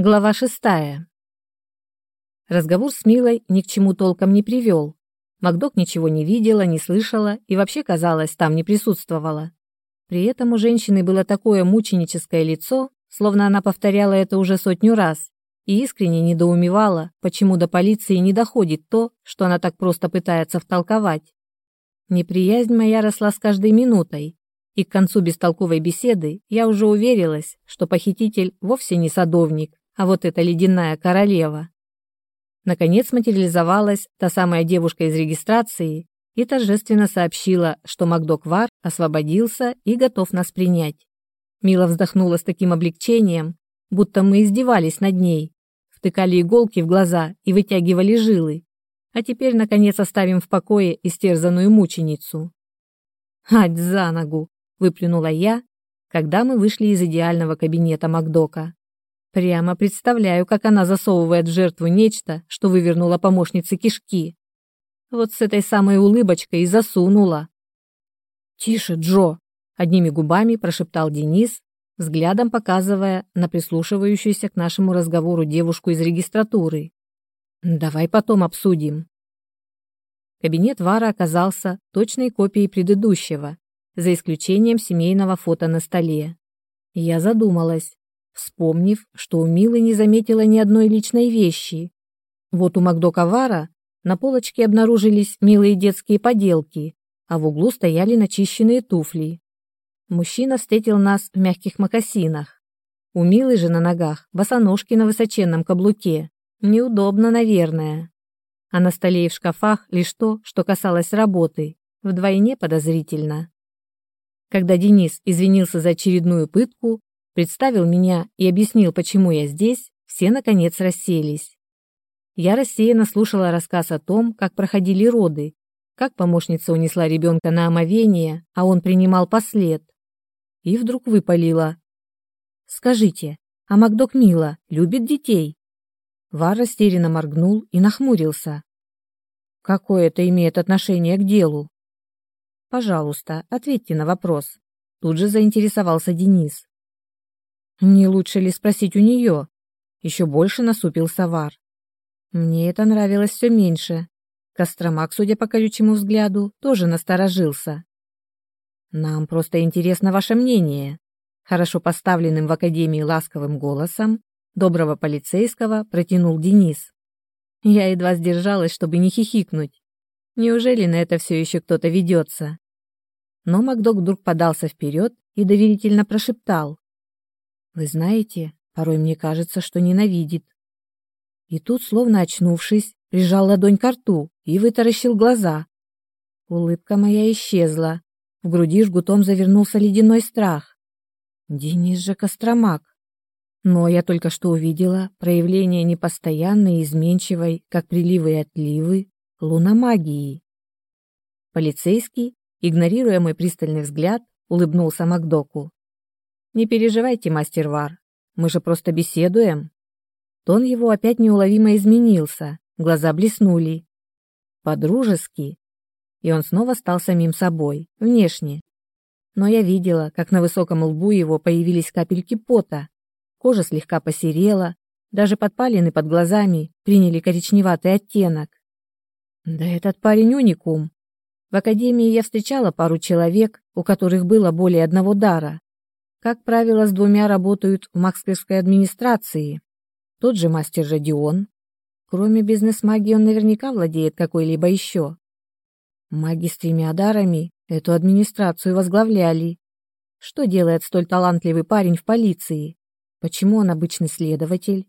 Глава шестая. Разговор с Милой ни к чему толком не привел. Макдок ничего не видела, не слышала и вообще, казалось, там не присутствовала. При этом у женщины было такое мученическое лицо, словно она повторяла это уже сотню раз, и искренне недоумевала, почему до полиции не доходит то, что она так просто пытается втолковать. Неприязнь моя росла с каждой минутой, и к концу бестолковой беседы я уже уверилась, что похититель вовсе не садовник, а вот эта ледяная королева. Наконец материализовалась та самая девушка из регистрации и торжественно сообщила, что Макдок Вар освободился и готов нас принять. Мила вздохнула с таким облегчением, будто мы издевались над ней, втыкали иголки в глаза и вытягивали жилы. А теперь, наконец, оставим в покое истерзанную мученицу. Ать за ногу! выплюнула я, когда мы вышли из идеального кабинета Макдока. Прямо представляю, как она засовывает в жертву нечто, что вывернула помощнице кишки. Вот с этой самой улыбочкой и засунула. «Тише, Джо!» — одними губами прошептал Денис, взглядом показывая на прислушивающуюся к нашему разговору девушку из регистратуры. «Давай потом обсудим». Кабинет Вара оказался точной копией предыдущего, за исключением семейного фото на столе. Я задумалась, вспомнив, что у Милы не заметила ни одной личной вещи. Вот у Макдока Вара на полочке обнаружились милые детские поделки, а в углу стояли начищенные туфли. Мужчина встретил нас в мягких мокасинах. У Милы же на ногах босоножки на высоченном каблуке. Неудобно, наверное. А на столе и в шкафах лишь то, что касалось работы, вдвойне подозрительно. Когда Денис извинился за очередную пытку, представил меня и объяснил, почему я здесь, все наконец расселись. Я рассеянно слушала рассказ о том, как проходили роды, как помощница унесла ребенка на омовение, а он принимал послед. И вдруг выпалила. «Скажите, а Макдок Мила любит детей?» Вар растерянно моргнул и нахмурился. «Какое это имеет отношение к делу?» Пожалуйста, ответьте на вопрос. Тут же заинтересовался Денис. Не лучше ли спросить у нее? Еще больше насупил Савар. Мне это нравилось все меньше. Костромак, судя по колючему взгляду, тоже насторожился. Нам просто интересно ваше мнение. Хорошо поставленным в академии ласковым голосом доброго полицейского протянул Денис. Я едва сдержалась, чтобы не хихикнуть. Неужели на это все еще кто-то ведется? Но Макдок вдруг подался вперед и доверительно прошептал. «Вы знаете, порой мне кажется, что ненавидит». И тут, словно очнувшись, прижал ладонь к рту и вытаращил глаза. Улыбка моя исчезла. В груди жгутом завернулся ледяной страх. Денис же Костромак. Но я только что увидела проявление непостоянной и изменчивой, как приливы и отливы, луномагии. Полицейский, игнорируя мой пристальный взгляд, улыбнулся Макдоку. «Не переживайте, мастер Вар, мы же просто беседуем». Тон его опять неуловимо изменился, глаза блеснули. По-дружески. И он снова стал самим собой, внешне. Но я видела, как на высоком лбу его появились капельки пота, кожа слегка посерела, даже подпалины под глазами приняли коричневатый оттенок. Да этот парень уникум. В академии я встречала пару человек, у которых было более одного дара. Как правило, с двумя работают в макстерской администрации. Тот же мастер Радион. Кроме бизнес-магии он наверняка владеет какой-либо еще. Маги с тремя дарами эту администрацию возглавляли. Что делает столь талантливый парень в полиции? Почему он обычный следователь?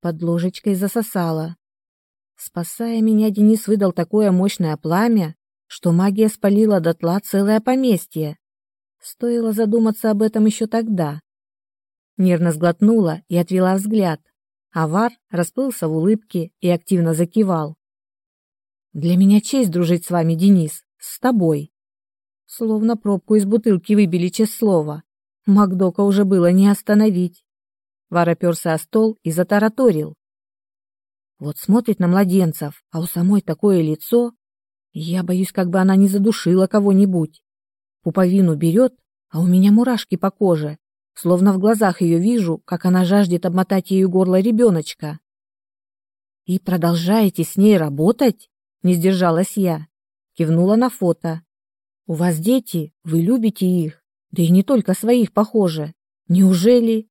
Под ложечкой засосала. Спасая меня, Денис выдал такое мощное пламя, что магия спалила дотла целое поместье. Стоило задуматься об этом еще тогда. Нервно сглотнула и отвела взгляд. Авар расплылся в улыбке и активно закивал. «Для меня честь дружить с вами, Денис, с тобой». Словно пробку из бутылки выбили слова. Макдока уже было не остановить. Вар оперся о стол и затараторил. Вот смотрит на младенцев, а у самой такое лицо. Я боюсь, как бы она не задушила кого-нибудь. Пуповину берет, а у меня мурашки по коже. словно в глазах ее вижу, как она жаждет обмотать ею горло ребеночка. «И продолжаете с ней работать?» — не сдержалась я. Кивнула на фото. «У вас дети, вы любите их, да и не только своих, похоже. Неужели...»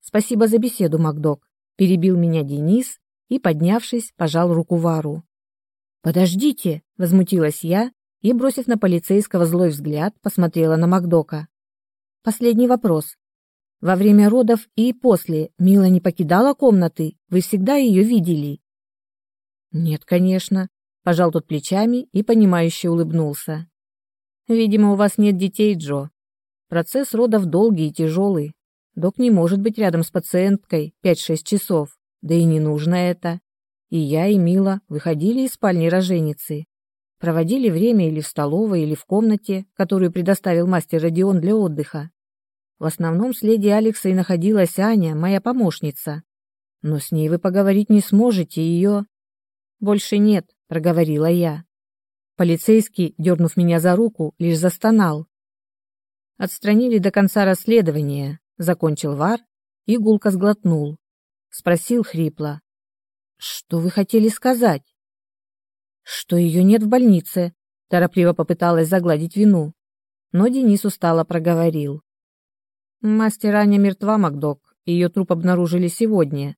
«Спасибо за беседу, Макдок», — перебил меня Денис и, поднявшись, пожал руку Вару. «Подождите!» — возмутилась я и, бросив на полицейского злой взгляд, посмотрела на Макдока. «Последний вопрос. Во время родов и после Мила не покидала комнаты? Вы всегда ее видели?» «Нет, конечно», — пожал тот плечами и, понимающе улыбнулся. «Видимо, у вас нет детей, Джо. Процесс родов долгий и тяжелый. Док не может быть рядом с пациенткой 5-6 часов, да и не нужно это и я, и Мила выходили из спальни роженицы, проводили время или в столовой, или в комнате, которую предоставил мастер Родион для отдыха. В основном с леди Алексой находилась Аня, моя помощница. Но с ней вы поговорить не сможете, ее... Больше нет, проговорила я. Полицейский, дернув меня за руку, лишь застонал. Отстранили до конца расследования, закончил Вар и гулко сглотнул. Спросил хрипло. Что вы хотели сказать? Что ее нет в больнице, торопливо попыталась загладить вину. Но Денис устало проговорил. Мастер Аня мертва, Макдок. Ее труп обнаружили сегодня.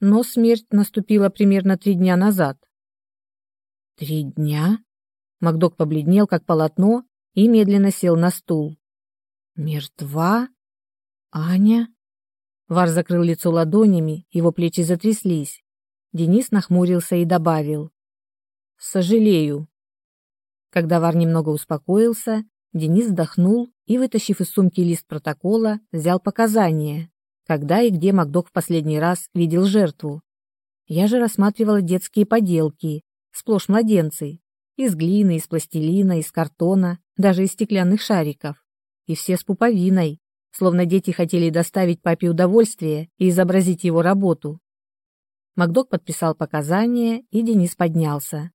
Но смерть наступила примерно три дня назад. Три дня? Макдок побледнел, как полотно, и медленно сел на стул. Мертва? Аня? Вар закрыл лицо ладонями, его плечи затряслись. Денис нахмурился и добавил. «Сожалею». Когда Вар немного успокоился, Денис вздохнул и, вытащив из сумки лист протокола, взял показания, когда и где Макдок в последний раз видел жертву. Я же рассматривала детские поделки, сплошь младенцы, из глины, из пластилина, из картона, даже из стеклянных шариков. И все с пуповиной, словно дети хотели доставить папе удовольствие и изобразить его работу. Макдок подписал показания, и Денис поднялся.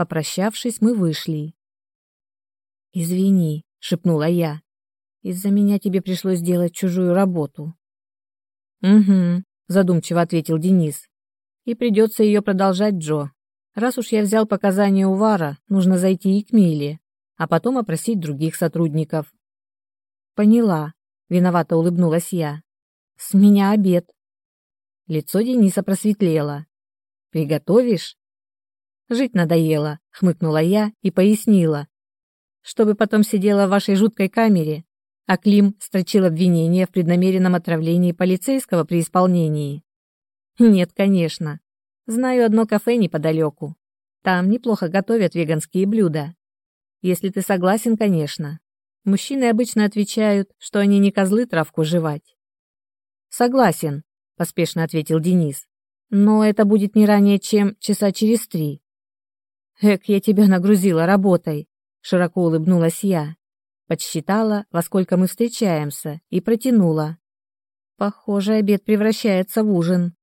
Попрощавшись, мы вышли. «Извини», — шепнула я. «Из-за меня тебе пришлось делать чужую работу». «Угу», — задумчиво ответил Денис. «И придется ее продолжать, Джо. Раз уж я взял показания у Вара, нужно зайти и к Миле, а потом опросить других сотрудников». «Поняла», — виновато улыбнулась я. «С меня обед». Лицо Дениса просветлело. «Приготовишь?» «Жить надоело», — хмыкнула я и пояснила. «Чтобы потом сидела в вашей жуткой камере, а Клим строчил обвинение в преднамеренном отравлении полицейского при исполнении». «Нет, конечно. Знаю одно кафе неподалеку. Там неплохо готовят веганские блюда. Если ты согласен, конечно. Мужчины обычно отвечают, что они не козлы травку жевать». «Согласен», поспешно ответил Денис. Но это будет не ранее, чем часа через три. Эк, я тебя нагрузила работой, широко улыбнулась я. Подсчитала, во сколько мы встречаемся, и протянула. Похоже, обед превращается в ужин.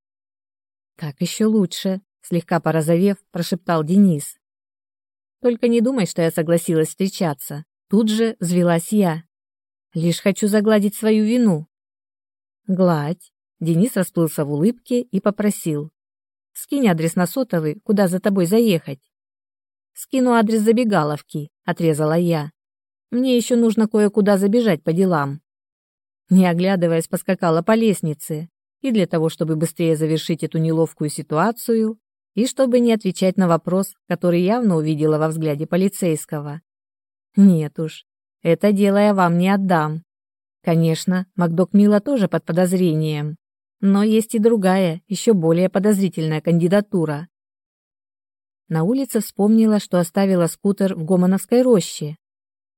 Так еще лучше, слегка порозовев, прошептал Денис. Только не думай, что я согласилась встречаться. Тут же взвелась я. Лишь хочу загладить свою вину. Гладь, Денис расплылся в улыбке и попросил. «Скинь адрес на сотовый, куда за тобой заехать». «Скину адрес забегаловки», — отрезала я. «Мне еще нужно кое-куда забежать по делам». Не оглядываясь, поскакала по лестнице, и для того, чтобы быстрее завершить эту неловкую ситуацию, и чтобы не отвечать на вопрос, который явно увидела во взгляде полицейского. «Нет уж, это дело я вам не отдам». Конечно, Макдок Мила тоже под подозрением, но есть и другая, еще более подозрительная кандидатура. На улице вспомнила, что оставила скутер в Гомоновской роще.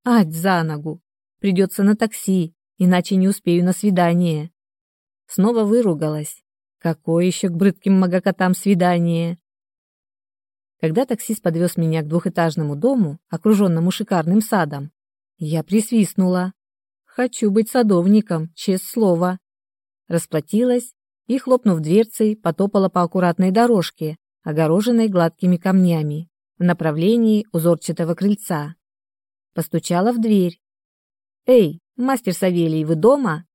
Ать за ногу! Придется на такси, иначе не успею на свидание. Снова выругалась. Какое еще к брыдким магокотам свидание? Когда таксист подвез меня к двухэтажному дому, окруженному шикарным садом, я присвистнула. Хочу быть садовником, честное слово расплатилась и, хлопнув дверцей, потопала по аккуратной дорожке, огороженной гладкими камнями, в направлении узорчатого крыльца. Постучала в дверь. «Эй, мастер Савелий, вы дома?»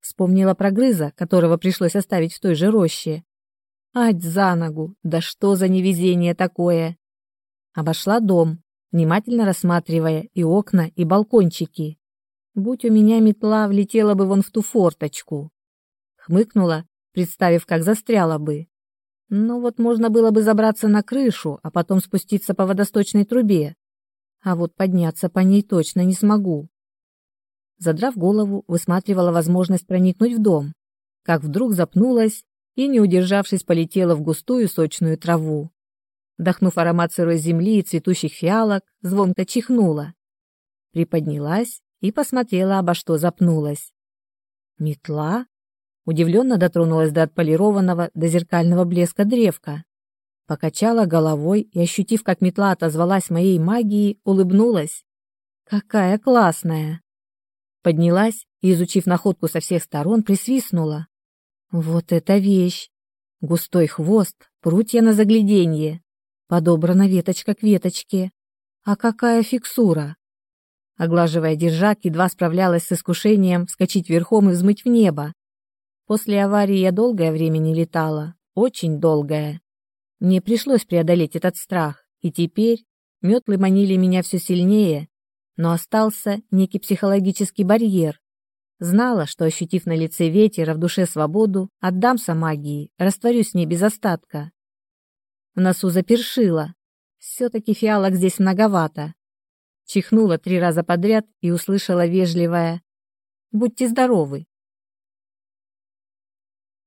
Вспомнила про грыза, которого пришлось оставить в той же роще. Ать за ногу, да что за невезение такое! Обошла дом, внимательно рассматривая и окна, и балкончики. Будь у меня метла, влетела бы вон в ту форточку. Хмыкнула, представив, как застряла бы. Но вот можно было бы забраться на крышу, а потом спуститься по водосточной трубе. А вот подняться по ней точно не смогу. Задрав голову, высматривала возможность проникнуть в дом, как вдруг запнулась и, не удержавшись, полетела в густую сочную траву. Вдохнув аромат сырой земли и цветущих фиалок, звонко чихнула. Приподнялась и посмотрела, обо что запнулась. Метла? Удивленно дотронулась до отполированного, до зеркального блеска древка. Покачала головой и, ощутив, как метла отозвалась моей магией, улыбнулась. «Какая классная!» Поднялась и, изучив находку со всех сторон, присвистнула. «Вот это вещь! Густой хвост, прутья на загляденье, подобрана веточка к веточке. А какая фиксура! Оглаживая держак, едва справлялась с искушением вскочить верхом и взмыть в небо. После аварии я долгое время не летала, очень долгое. Мне пришлось преодолеть этот страх, и теперь метлы манили меня все сильнее, но остался некий психологический барьер. Знала, что, ощутив на лице ветер, а в душе свободу, отдамся магии, растворюсь с ней без остатка. В носу запершило. Все-таки фиалок здесь многовато. Чихнула три раза подряд и услышала вежливое «Будьте здоровы».